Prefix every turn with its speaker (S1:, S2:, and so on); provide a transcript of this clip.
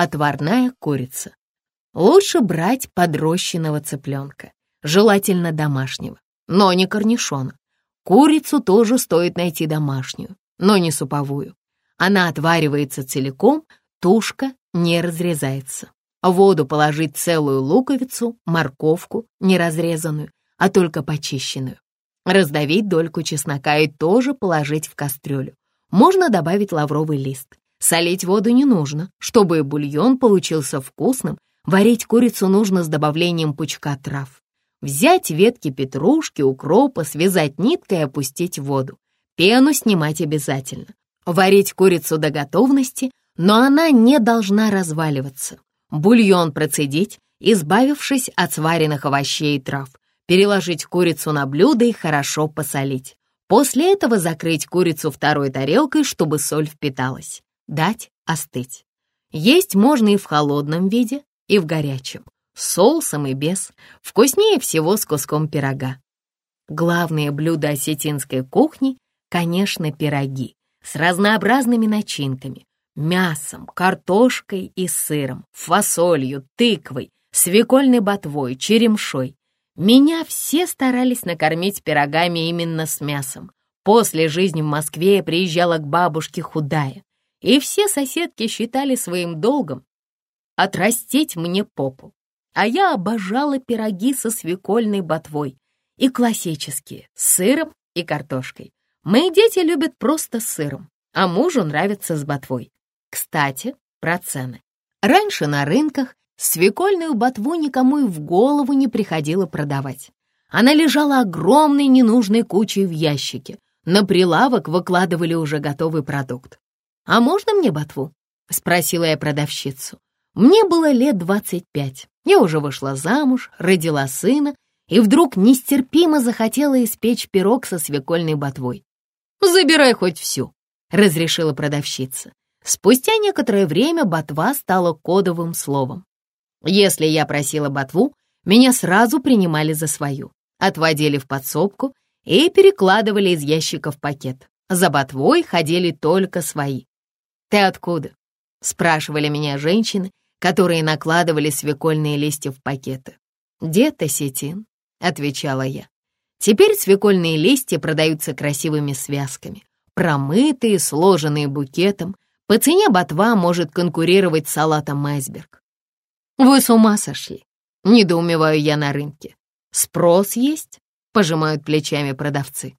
S1: Отварная курица. Лучше брать подрощенного цыпленка, желательно домашнего, но не корнишона. Курицу тоже стоит найти домашнюю, но не суповую. Она отваривается целиком, тушка не разрезается. В воду положить целую луковицу, морковку, не разрезанную, а только почищенную. Раздавить дольку чеснока и тоже положить в кастрюлю. Можно добавить лавровый лист. Солить воду не нужно. Чтобы бульон получился вкусным, варить курицу нужно с добавлением пучка трав. Взять ветки петрушки, укропа, связать ниткой и опустить в воду. Пену снимать обязательно. Варить курицу до готовности, но она не должна разваливаться. Бульон процедить, избавившись от сваренных овощей и трав. Переложить курицу на блюдо и хорошо посолить. После этого закрыть курицу второй тарелкой, чтобы соль впиталась дать остыть. Есть можно и в холодном виде, и в горячем, с соусом и без, вкуснее всего с куском пирога. Главное блюдо осетинской кухни, конечно, пироги с разнообразными начинками, мясом, картошкой и сыром, фасолью, тыквой, свекольной ботвой, черемшой. Меня все старались накормить пирогами именно с мясом. После жизни в Москве я приезжала к бабушке худая, и все соседки считали своим долгом отрастить мне попу. А я обожала пироги со свекольной ботвой и классические, с сыром и картошкой. Мои дети любят просто с сыром, а мужу нравится с ботвой. Кстати, про цены. Раньше на рынках свекольную ботву никому и в голову не приходило продавать. Она лежала огромной ненужной кучей в ящике. На прилавок выкладывали уже готовый продукт. «А можно мне ботву?» — спросила я продавщицу. Мне было лет двадцать пять. Я уже вышла замуж, родила сына и вдруг нестерпимо захотела испечь пирог со свекольной ботвой. «Забирай хоть всю», — разрешила продавщица. Спустя некоторое время ботва стала кодовым словом. Если я просила ботву, меня сразу принимали за свою, отводили в подсобку и перекладывали из ящика в пакет. За ботвой ходили только свои. «Ты откуда?» — спрашивали меня женщины, которые накладывали свекольные листья в пакеты. «Дед осетин», — отвечала я. Теперь свекольные листья продаются красивыми связками, промытые, сложенные букетом. По цене ботва может конкурировать с салатом айсберг. «Вы с ума сошли?» — недоумеваю я на рынке. «Спрос есть?» — пожимают плечами продавцы.